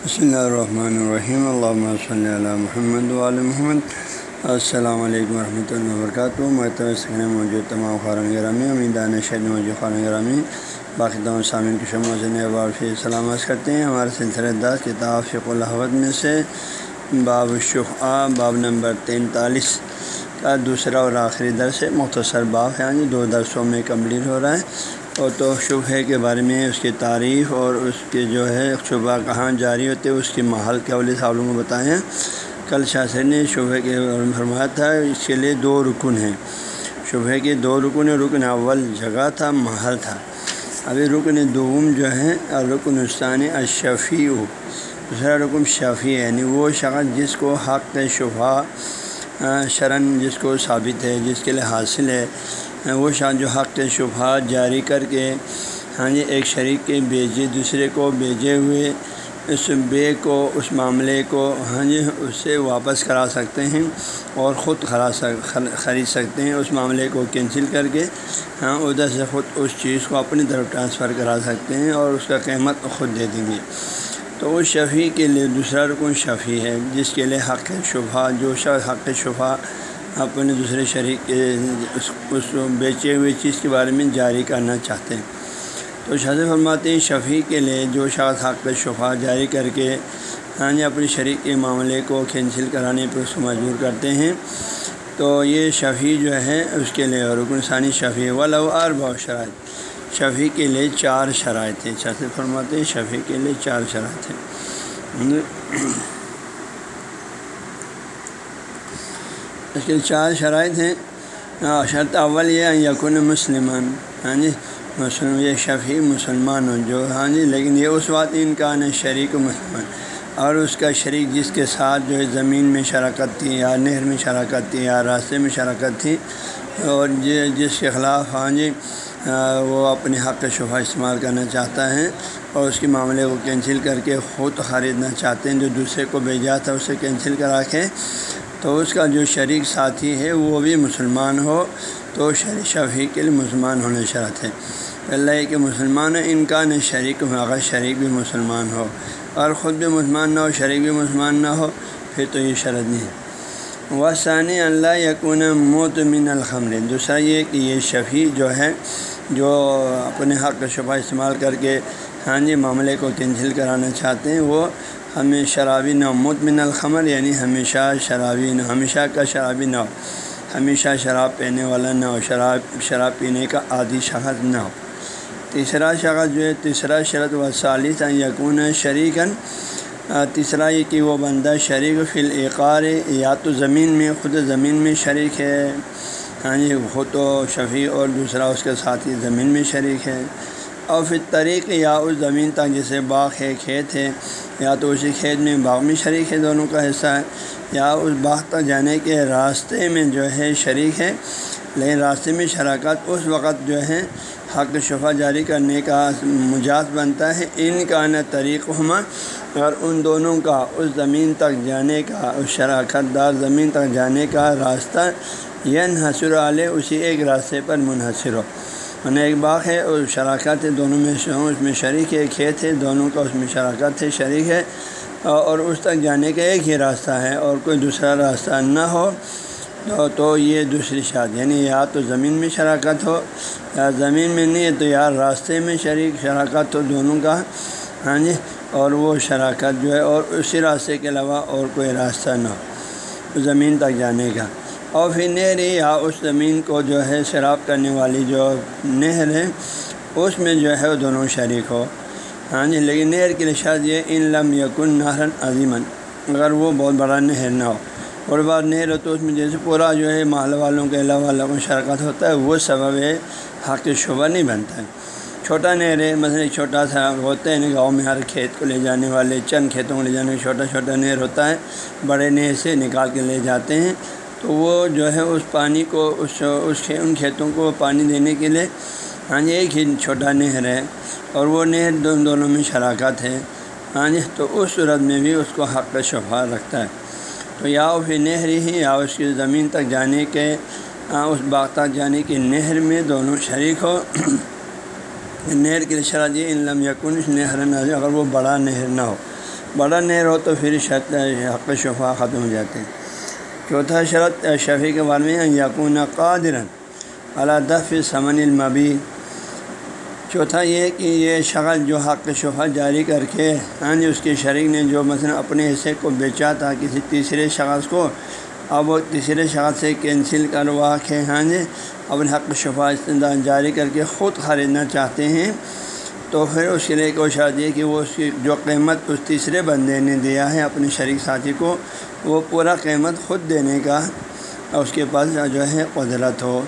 بسم اللہ الرحمن الرحیم اللہ صلی اللہ محمد علیہ محمد السلام علیکم ورحمۃ اللہ وبرکاتہ مرتبہ سکن موجود تمام خارن گرامی امیدان شہر موجود خارن گرامی باقی تمام سامعین کی شمع سے سلامت کرتے ہیں ہمارے سلسلہ دس کتاب فق الحمد میں سے باب شفا باب نمبر تینتالیس کا دوسرا اور آخری درس ہے مختصر باب ہے یعنی دو درسوں میں کمپلیٹ ہو رہا ہے اور تو شبہ کے بارے میں اس کی تعریف اور اس کے جو ہے شبہ کہاں جاری ہوتے اس کی محل کے والے صاحب کو بتائیں۔ کل شاثر نے شبہ کے فرمایا تھا، اس کے لیے دو رکن ہیں۔ شبہ کے دو رکن رکن اول جگہ تھا، محل تھا۔ ابھی رکن دوم جو ہے، اور رکن استانی اشفی دوسرا رکن شفیع یعنی وہ شخص جس کو حق شبہ شرن جس کو ثابت ہے، جس کے لیے حاصل ہے۔ وہ شان جو حق شبہات جاری کر کے ہاں جی ایک شریک کے بیجے دوسرے کو بیجے ہوئے، اس بے کو، اس معاملے کو ہاں جی اس سے واپس کرا سکتے ہیں اور خود خرا خرید سکتے ہیں، اس معاملے کو کینسل کر کے ہاں ادھر سے خود اس چیز کو اپنی طرف ٹرانسفر کرا سکتے ہیں اور اس کا قیمت خود دے دیں گے۔ تو اس شفیع کے لیے دوسرا رکن شفیع ہے، جس کے لیے حق شبہ جو شخص حق شبہ اپنے دوسرے شریک کے اس اس بیچے ہوئے چیز کے بارے میں جاری کرنا چاہتے ہیں۔ تو شاذ فرماتے ہیں، شفیع کے لیے جو شخص حق شفا جاری کر کے ہاں جی اپنے شریک کے معاملے کو کینسل کرانے پر اس کو مجبور کرتے ہیں۔ تو یہ شفیع جو ہے، اس کے لیے رکن ثانی شفیع والا اور بہت شرائط۔ شفیع کے لیے چار شرائط ہیں۔ شاذ فرماتے ہیں، شفیع کے لیے چار شرائط ہیں۔ اس کے چار شرائط ہیں۔ شرط اول یہ یقن مسلمان ہاں جی مسلم، یہ شفیع مسلمان ہو جو ہاں جی لیکن یہ اس بات ان کا نا شریک مسلمان، اور اس کا شریک جس کے ساتھ جو ہے زمین میں شراکت تھی یا نہر میں شراکت تھی یا راستے میں شراکت تھی، اور جس کے خلاف ہاں جی وہ اپنے حق شبہ استعمال کرنا چاہتا ہے، اور اس کے معاملے کو کینسل کر کے خود خریدنا چاہتے ہیں، جو دوسرے کو بھیجا تھا، اسے کینسل کرا کے تو اس کا جو شریک ساتھی ہے وہ بھی مسلمان ہو تو شفیع کے لیے مسلمان ہونے شرط ہے۔ اللہ کہ مسلمان ان کا نہ شریک ہو، اگر شریک بھی مسلمان ہو۔ اور خود بھی مسلمان نہ ہو، شریک بھی مسلمان نہ ہو، پھر تو یہ شرط نہیں۔ ہے وہ ثانی اللہ یقون موتمن الخمر۔ دوسرا یہ کہ یہ شفیع جو ہے، جو اپنے حق شبہ استعمال کر کے ہاں جی معاملے کو کینسل کرانا چاہتے ہیں، وہ ہمیں شرابی نہ مطمن الخمر یعنی ہمیشہ شرابی نہ ہمیشہ کا شرابی نہ ہو ہمیشہ شراب پینے والا نہ ہو شراب شراب پینے کا عادی شخص نہ ہو تیسرا شخص جو ہے، تیسرا شرط و ثالث یقون شریکن تیسرا یہ کہ وہ بندہ شریک فی العقار یا تو زمین میں، خود زمین میں شریک ہے ہاں جی خود و شفیع اور دوسرا اس کے ساتھی زمین میں شریک ہے۔ اور پھر طریق یا اس زمین تک جیسے باغ ہے، کھیت ہے یا تو اسی کھیت میں باغ میں شریک ہے، دونوں کا حصہ ہے، یا اس باغ تک جانے کے راستے میں جو ہے شریک ہے۔ لیکن راستے میں شراکت اس وقت جو ہے حق شفا جاری کرنے کا مجاز بنتا ہے۔ ان کا نہ طریق ہما اور ان دونوں کا اس زمین تک جانے کا، اس شراکت دار زمین تک جانے کا راستہ ین حسر علیہ اسی ایک راستے پر منحصر ہو۔ میں ایک باغ ہے اور شراکت ہے دونوں میں اس میں شریک ہے، کھیت ہے، دونوں کا اس میں شراکت ہے، شریک ہے۔ اور اس تک جانے کا ایک ہی راستہ ہے اور کوئی دوسرا راستہ نہ ہو تو یہ دوسری شاد یعنی یا تو زمین میں شراکت ہو، یا زمین میں نہیں ہے تو یا راستے میں شریک شراکت ہو، دونوں کا۔ ہاں جی؟ اور وہ شراکت جو ہے اور اسی راستے کے علاوہ اور کوئی راستہ نہ ہو، زمین تک جانے کا۔ اور پھر نہر یا اس زمین کو جو ہے شراب کرنے والی جو نہر ہے، اس میں جو ہے وہ دونوں شریک ہو۔ ہاں جی لیکن نہر کی لشاظ یہ ان لم یقن نہرن عظیمن، اگر وہ بہت بڑا نہر نہ ہو۔ اور بار نہر ہو تو اس میں جیسے پورا جو ہے محل والوں کے علاوہ والوں کو شرکت ہوتا ہے، وہ سبب ہے حق شعبہ نہیں بنتا ہے۔ چھوٹا نہر ہے، مثلا ایک چھوٹا سا ہوتا ہے نا گاؤں میں ہر کھیت کو لے جانے والے، چند کھیتوں کو لے جانے چھوٹا چھوٹا نہر ہوتا ہے، بڑے نہر سے نکال کے لے جاتے ہیں۔ تو وہ جو ہے اس پانی کو، اس اس ان کھیتوں کو پانی دینے کے لیے ہاں جی ایک ہی چھوٹا نہر ہے اور وہ نہر دونوں دونوں میں شراکت ہے ہاں جی تو اس صورت میں بھی اس کو حق شفا رکھتا ہے۔ تو یا وہ پھر نہر ہی یا اس کی زمین تک جانے کے ہاں، اس باغ تک جانے کی نہر میں دونوں شریک ہو۔ نہر کی شرح جی ان لم یقن نہر نہ اگر وہ بڑا نہر نہ ہو، بڑا نہر ہو تو پھر شرط حق شفا ختم ہو جاتے ہیں چوتھا شرط، شفیع کے بارے میں یقون قادرن دف سمن المبی چوتھا یہ کہ یہ شخص جو حق شفا جاری کر کے ہاں جی اس کے شریک نے جو مثلا اپنے حصے کو بیچا تھا، کسی تیسرے شخص کو، اب وہ تیسرے شخص سے کینسل کروا کے ہاں جی اپنے حق شفا جاری کر کے خود خریدنا چاہتے ہیں۔ تو پھر اس کے لیے ایک یہ کہ وہ اس کی جو قیمت اس تیسرے بندے نے دیا ہے اپنے شریک ساتھی کو، وہ پورا قیمت خود دینے کا اس کے پاس جو ہے قدرت ہو۔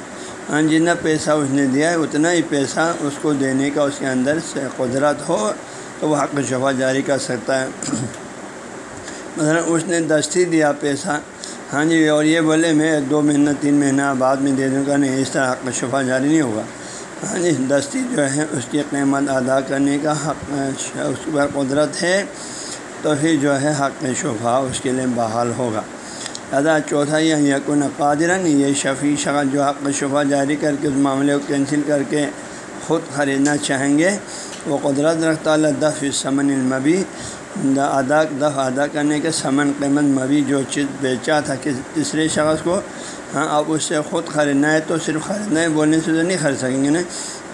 ہاں جتنا پیسہ اس نے دیا ہے، اتنا ہی پیسہ اس کو دینے کا، اس کے اندر سے قدرت ہو تو وہ حق شفا جاری کر سکتا ہے۔ مثلا اس نے دستی دیا پیسہ۔ ہاں جی اور یہ بولے، میں دو مہینہ، تین مہینہ بعد میں دے دوں گا، نہیں، اس طرح حق شفا جاری نہیں ہوگا۔ ہاں جی دستی جو ہے، اس کی قیمت ادا کرنے کا حق، اس پر قدرت ہے، تو پھر جو ہے حق شفا اس کے لیے بحال ہوگا۔ ادا چوتھا، یہ یقن قادرن یہ شفیع شخص جو حق شفا جاری کر کے اس معاملے کو کینسل کر کے خود خریدنا چاہیں گے، وہ قدرت رکھتا اللہ دف سمن المبی۔ ادا دف ادا کرنے کے سمن قیمت مبی جو چیز بیچا تھا کہ تیسرے شخص کو ہاں اب اس سے خود خریدنا ہے تو صرف خریدنا ہے بولنے سے تو نہیں خرید سکیں گے نا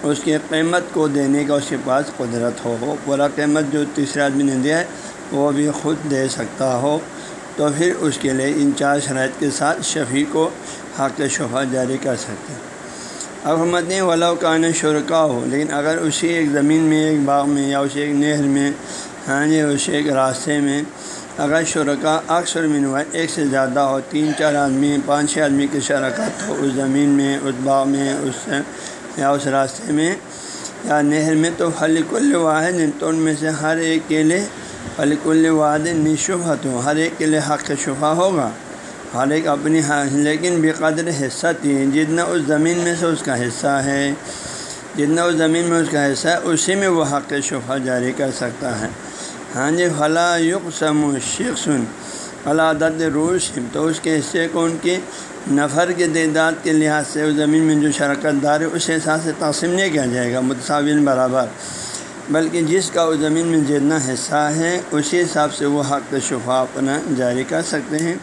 اس کی قیمت کو دینے کا اس کے پاس قدرت ہو۔ وہ پورا قیمت جو تیسرے آدمی نے دیا ہے، وہ بھی خود دے سکتا ہو۔ تو پھر اس کے لیے ان چار شرائط کے ساتھ شفیع کو حق شفا جاری کر سکتے ہیں۔ اب ہم نہیں ولا کان شرکا ہو، لیکن اگر اسی ایک زمین میں، ایک باغ میں یا اسی ایک نہر میں ہاں جی اسی ایک راستے میں اگر شرکا اکثر منوائے ایک سے زیادہ ہو، تین، چار آدمی، پانچ، چھ آدمی کی شرکت ہو، اس زمین میں، اس باغ میں، اس یا اس راستے میں یا نہر میں، تو پھل کل واحد، تو ان میں سے ہر ایک کے لیے فلکل واد نشبت ہو ہر ایک کے لیے حق شفا ہوگا۔ ہر ایک اپنی لیکن بے قدر حصہ تھی جتنا اس زمین میں سے اس کا حصہ ہے، جتنا اس زمین میں اس کا حصہ ہے، اسی میں وہ حق شفا جاری کر سکتا ہے۔ ہاں جی فلاں یقسم و شخصن عدد روش۔ تو اس کے حصے کو ان کی نفر کے تعداد کے لحاظ سے اس زمین میں جو شرکت دار ہے، اس حساب سے تقسیم نہیں کیا جائے گا متصاون برابر۔ بلکہ جس کا اس زمین میں جتنا حصہ ہے، اسی حساب سے وہ حق شفا اپنا جاری کر سکتے ہیں۔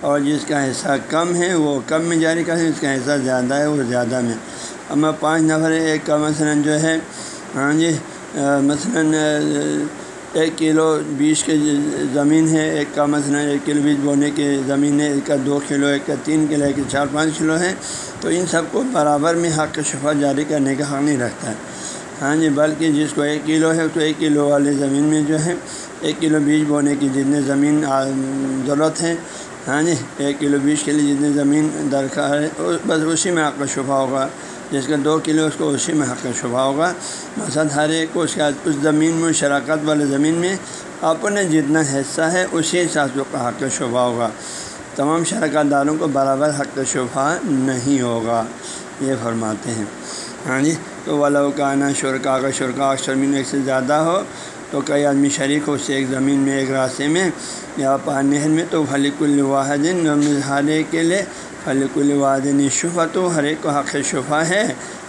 اور جس کا حصہ کم ہے، وہ کم میں جاری کر سکتے جس کا حصہ زیادہ ہے، وہ زیادہ میں۔ اب میں پانچ نفر، ایک کا مثلاً جو ہے ہاں جی مثلاً ایک کلو بیس کے زمین ہے، ایک کا مثلاً ایک کلو بیس بونے کی زمین ہے، ایک کا دو کلو، ایک کا تین کلو، ایک کا چار، پانچ کلو ہے۔ تو ان سب کو برابر میں حق شفا جاری کرنے کا حق نہیں رکھتا۔ ہے ہاں جی بلکہ جس کو ایک کلو ہے تو ایک کلو والے زمین میں جو ہے، ایک کلو بیج بونے کی جتنے زمین ضرورت ہے۔ ہاں جی ایک کلو بیج کے لیے جتنی زمین درکار ہے، بس اسی میں حق کا شبہ ہوگا۔ جس کا دو کلو اس کو اسی میں حق شبہ ہوگا۔ مثلاً ہر ایک کو اس کے اس زمین میں، شراکت والے زمین میں اپنے جتنا حصہ ہے، اسی حساب سے حق کا شبہ ہوگا۔ تمام شراکت داروں کو برابر حق شبہ نہیں ہوگا۔ یہ فرماتے ہیں۔ ہاں جی تو والا شرکا کا شرکا زمین ایک سے زیادہ ہو، تو کئی آدمی شریک ہو سے ایک زمین میں، ایک راستے میں یا نہر میں، تو فلیک الواحد ہر ایک کے لیے فلیک الواحد شفا تو ہر ایک کو حق شفا ہے،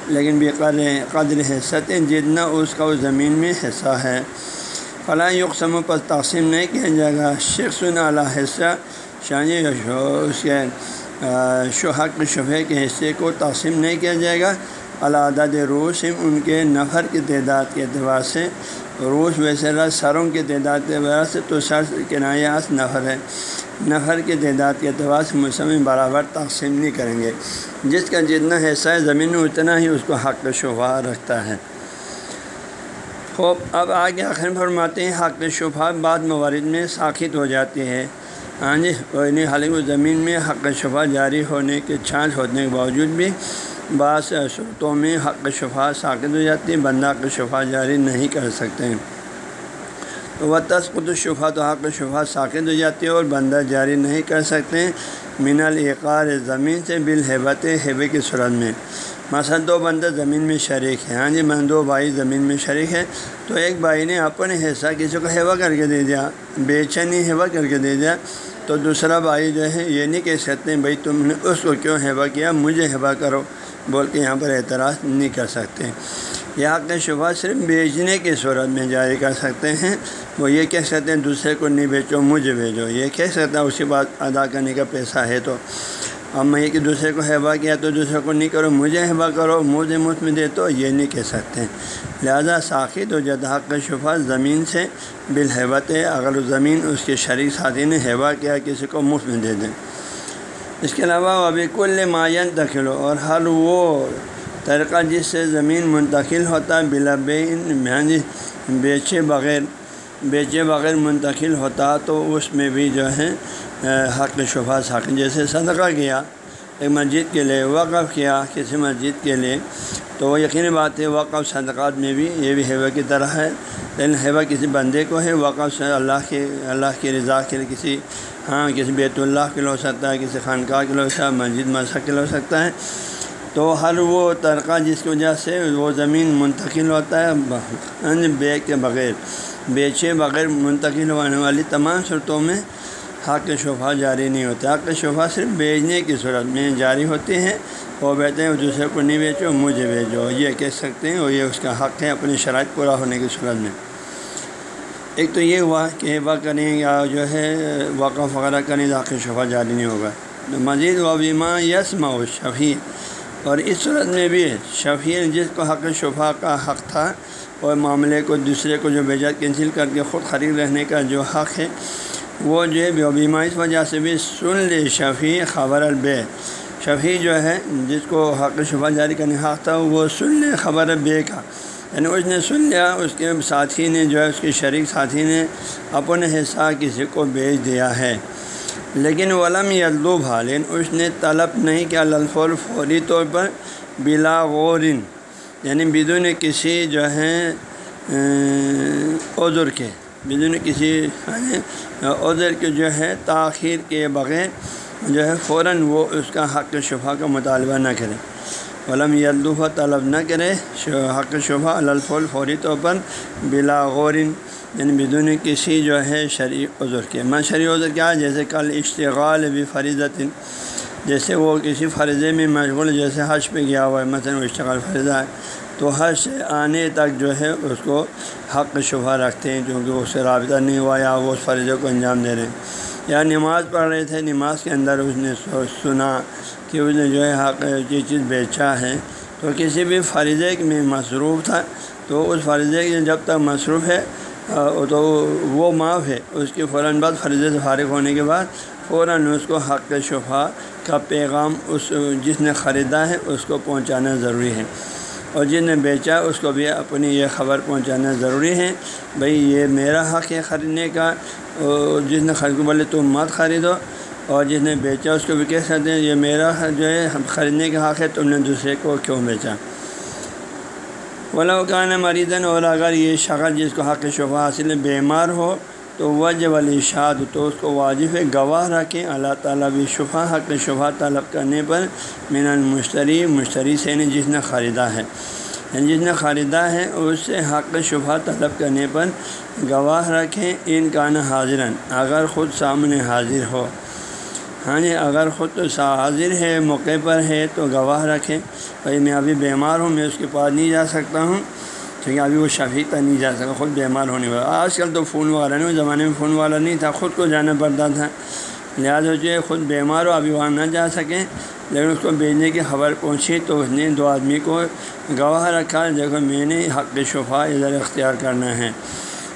لیکن بے قدر قدر حصت جتنا اس کا اس زمین میں حصہ ہے۔ فلاں یقسم پر تقسیم نہیں کیا جائے گا۔ شخص اعلیٰ حصہ شانی اس کے شہق شفے کے حصے کو تقسیم نہیں کیا جائے گا۔ علادت روس ان کے نفر کی تعداد کے اعتبار سے۔ روس ویسے سروں کی تعداد کے اعتبار سے تو سر کنایاس نفر ہے۔ نفر کی تعداد کے اعتبار سے موسم برابر تقسیم نہیں کریں گے۔ جس کا جتنا حصہ ہے زمین میں، اتنا ہی اس کو حق شبہ رکھتا ہے۔ خوب، اب آگے آخر فرماتے ہیں، حق شبہ بعد موارد میں ساخت ہو جاتی ہے۔ ہاں جی کوئی حالانکہ زمین میں حق شفا جاری ہونے کے چھانچ ہونے کے باوجود بھی بعض صورتوں میں حق شفا ساکت ہو جاتی ہے، بندہ حق شفا جاری نہیں کر سکتے۔ ہیں و تس تسقط شفا تو حق شفا ساکت ہو جاتی ہے اور بندہ جاری نہیں کر سکتے من العقار زمین سے بالحبت ہیبے کی صورت میں۔ مثلا دو بندہ زمین میں شریک ہے ہاں جی میں دو بھائی زمین میں شریک ہے تو ایک بھائی نے اپنے حصہ کسی کو ہیوا کر کے دے دیا، بے چینی ہیوا کر کے دے دیا۔ تو دوسرا بھائی جو ہے، یہ نہیں کہہ سکتے ہیں، بھائی تم نے اس کو کیوں ہیبا کیا؟ مجھے ہیوا کرو۔ بول کے یہاں پر اعتراض نہیں کر سکتے یہ حق شبہ صرف بیچنے کی صورت میں جاری کر سکتے ہیں۔ وہ یہ کہہ سکتے ہیں، دوسرے کو نہیں بیچو مجھے بھیجو۔ یہ کہہ سکتا ہے، اسی بات ادا کرنے کا پیسہ ہے تو۔ اب میں یہ کہ دوسرے کو ہیبا کیا تو دوسرے کو نہیں کرو، مجھے ہیبا کرو، مجھے مفت میں دے تو یہ نہیں کہہ سکتے۔ لہذا ساخی تو جد حق شفا زمین سے بالحبت ہے اگر زمین اس کے شریک ساتھی نے ہیبا کیا، کسی کو مفت میں دے۔ دیں اس کے علاوہ ابھی کل معین دخل اور ہر وہ طریقہ جس سے زمین منتقل ہوتا ہے، بلا بے یعنی بیچے بغیر۔ بیچے بغیر منتقل ہوتا تو اس میں بھی جو ہے حق شفا حق جیسے صدقہ کیا، ایک مسجد کے لیے وقف کیا، کسی مسجد کے لیے، تو وہ یقینی بات ہے وقف صدقات میں بھی یہ بھی ہیوا کی طرح ہے۔ لیکن ہیوا کسی بندے کو ہے، وقف سے اللہ کے، اللہ کی رضا کے لیے کسی ہاں کسی بیت اللہ کے لیے ہو سکتا ہے، کسی خانقاہ کے لیے ہو سکتا ہے، مسجد مسجد کے لیے ہو سکتا ہے۔ تو ہر وہ ترقہ جس کی وجہ سے وہ زمین منتقل ہوتا ہے بے کے بغیر۔ بیچے بغیر منتقل ہونے والی تمام صورتوں میں حق شفا جاری نہیں ہوتا حق شفا صرف بیچنے کی صورت میں جاری ہوتی ہیں۔ وہ بیٹھتے ہیں، دوسرے کو نہیں بیچو، مجھے بھیجو یہ کہہ سکتے ہیں، اور یہ اس کا حق ہے اپنی شرائط پورا ہونے کی صورت میں۔ ایک تو یہ ہوا کہ وہ کریں یا جو ہے وقف وغیرہ کریں تو حق شفا جاری نہیں ہوگا۔ مزید و بیمہ یسم و شفیع اور اس صورت میں بھی شفیع جس کو حق شفا کا حق تھا، اور معاملے کو دوسرے کو جو بیجا کینسل کر کے خود خرید رہنے کا جو حق ہے، وہ جو ہے بیمہ اس وجہ سے بھی سن لے شفیع خبر البے شفیع جو ہے، جس کو حق شفا جاری کرنے حق تھا، وہ سن لے خبر بے کا۔ یعنی اس نے سن لیا، اس کے ساتھی نے جو ہے، اس کے شریک ساتھی نے اپنے حصہ کسی کو بیچ دیا ہے۔ لیکن ولم یلو بھالین اس نے طلب نہیں کیا للفول فوری طور پر بلا غورن یعنی بدون کسی جو ہے عذر کے، بدون کسی یعنی عذر کے جو ہے، تاخیر کے بغیر جو ہے، فوراً وہ اس کا حق شفا کا مطالبہ نہ کرے۔ علم یلدوفہ طلب نہ کرے حق شبہ الفول فوری طور پر بلا غورن یعنی بدون کسی جو ہے شرعی عذر کے۔ میں شرعی عذر کیا؟ ہے جیسے کل اشتغال بھی فریضت جیسے وہ کسی فرضے میں مشغول جیسے حج پہ گیا ہوا ہے، مثلاً وہ اشتغال فرضہ ہے، تو حج سے آنے تک جو ہے اس کو حق شبہ رکھتے ہیں، کیونکہ اس سے رابطہ نہیں ہوا یا وہ اس فرضے کو انجام دے رہے ہیں۔ یا نماز پڑھ رہے تھے، نماز کے اندر اس نے سنا کہ اس نے جو ہے حق یہ چیز بیچا ہے۔ تو کسی بھی فرضے میں مصروف تھا، تو اس فرضے کے جب تک مصروف ہے تو وہ معاف ہے۔ اس کے فوراً بعد فرضے سے فارغ ہونے کے بعد فوراً اس کو حق شفا کا پیغام اس، جس نے خریدا ہے، اس کو پہنچانا ضروری ہے۔ اور جس نے بیچا، اس کو بھی اپنی یہ خبر پہنچانا ضروری ہے۔ بھئی، یہ میرا حق ہے خریدنے کا۔ اور جس نے خرید، بولے تم مت خریدو۔ اور جس نے بیچا، اس کو بھی کہہ سکتے ہیں، یہ میرا جو ہے خریدنے کا حق ہے، تم نے دوسرے کو کیوں بیچا؟ ولاقان مریضن اور اگر یہ شخص جس کو حق شفا حاصل بیمار ہو، تو وجہ ولی شاد تو اس کو واجب گواہ رکھیں۔ اللہ تعالیٰ بھی شفا حق شفا طلب کرنے پر من المشتری، مشتری سے نے جس نے خریدا ہے۔ یعنی جس نے خریدا ہے، اس سے حق شفا طلب کرنے پر گواہ رکھیں۔ ان کا نہ حاضراً، اگر خود سامنے حاضر ہو۔ ہاں جی اگر خود تو حاضر ہے، موقع پر ہے، تو گواہ رکھیں۔ بھائی میں ابھی بیمار ہوں، میں اس کے پاس نہیں جا سکتا ہوں۔ کیونکہ ابھی وہ شفیع تک نہیں جا سکتا خود بیمار ہونے والا۔ آج کل تو فون والا نہیں، زمانے میں فون والا نہیں تھا، خود کو جانا پڑتا تھا۔ لہٰذا جو ہے خود بیمار ہو، ابھی وہاں نہ جا سکیں۔ لیکن اس کو بھیجنے کی خبر پہنچی تو اس نے دو آدمی کو گواہ رکھا۔ دیکھو، میں نے حق شفا ادھر اختیار کرنا ہے۔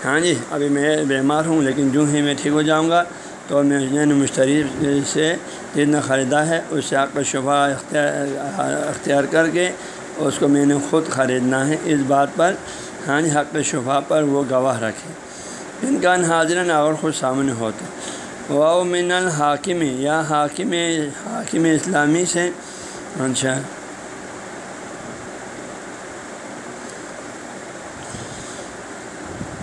ہاں جی ابھی میں بیمار ہوں، لیکن جو ہی میں ٹھیک ہو جاؤں گا۔ تو میں نے مشتری سے جتنا خریدا ہے، اس سے حق شبہ اختیار اختیار کر کے اس کو میں نے خود خریدنا ہے۔ اس بات پر ہاں جی، حق شبہ پر وہ گواہ رکھے۔ ان کا حاضر اور خود سامنے ہوتا۔ وہ من الحاکم یا حاکم حاکم اسلامی سے۔ اچھا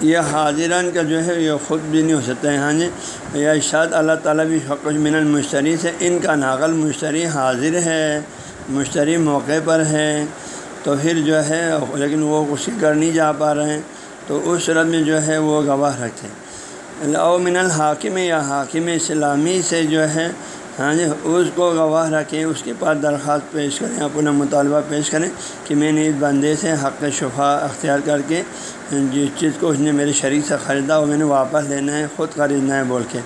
یہ حاضران کا جو ہے یہ خود بھی نہیں ہو سکتا ہے ہاں جی۔ یا شاید اللہ تعالیٰ بھی حق من المشتری سے ان کا ناقل مشتری حاضر ہے، مشتری موقع پر ہے۔ تو پھر جو ہے، لیکن وہ اسی گھر نہیں جا پا رہے ہیں۔ تو اس صورت میں جو ہے وہ گواہ رکھتے ہیں۔ او من الحاکم یا حاکم اسلامی سے جو ہے ہاں جی اس کو گواہ رکھیں، اس کے پاس درخواست پیش کریں، اپنا مطالبہ پیش کریں کہ میں نے اس بندے سے حق شفا اختیار کر کے جس چیز کو اس نے میرے شریک سے خریدا، وہ میں نے واپس لینا ہے، خود خریدنا ہے بول کے۔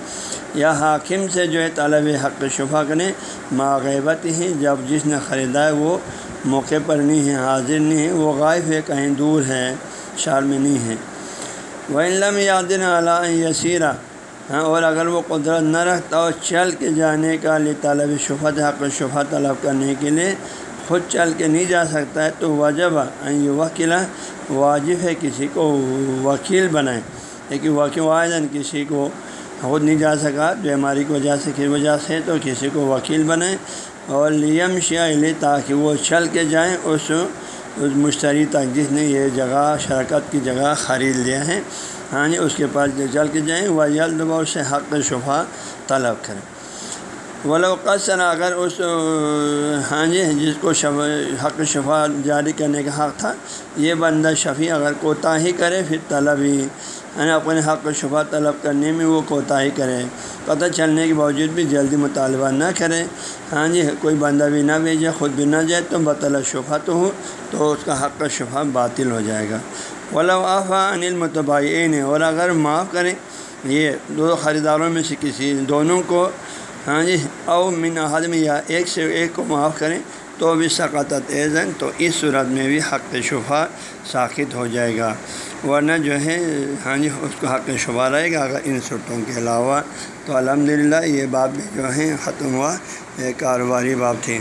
یا حاکم سے جو ہے طالب حق شفا کریں ماغیبت ہی جب جس نے خریدا ہے، وہ موقع پر نہیں ہے، حاضر نہیں ہے، وہ غائب ہے، کہیں دور ہے شار میں نہیں ہے۔ وہ علم یادن علیہ یسیرہ ہاں، اور اگر وہ قدرت نہ رکھتا ہو چل کے جانے کا لیے طالب شفت، حق شفا طلب کرنے کے لیے خود چل کے نہیں جا سکتا ہے، تو وجب یہ وکیلا واجب ہے کسی کو وکیل بنائیں لیکن وکیل واحد کسی کو خود نہیں جا سکا، بیماری کی وجہ سے کس وجہ سے تو کسی کو وکیل بنائیں اور لیم شیا تاکہ وہ چل کے جائیں اس اس مشتری تک جس نے یہ جگہ، شرکت کی جگہ خرید لیا ہے۔ ہاں جی اس کے پاس چل کے جائیں، وہ جلد و سے حق شفا طلب کریں۔ ولوقصر اگر اس ہاں جی جس کو حق شفا جاری کرنے کا حق تھا، یہ بندہ شفیع اگر کوتاہی کرے، پھر طلب ہی یعنی اپنے حق شفا طلب کرنے میں وہ کوتاہی کرے۔ پتہ چلنے کے باوجود بھی جلدی مطالبہ نہ کرے۔ ہاں جی کوئی بندہ بھی نہ بھیجے، خود بھی نہ جائے، تو بطل شفا تو ہو، تو اس کا حق شفا باطل ہو جائے گا۔ ولاآفا انل متبائی اور اگر معاف کریں، یہ دو خریداروں میں سے کسی دونوں کو ہاں جی او من حدم یا ایک سے ایک کو معاف کریں، تو بھی ثقافت ایزن تو اس صورت میں بھی حق شفا ساخت ہو جائے گا۔ ورنہ جو ہے ہاں جی اس کو حق شبہ رہے گا اگر ان صورتوں کے علاوہ۔ تو الحمد للہ یہ باب جو ہیں ختم ہوا، یہ کاروباری باب تھی۔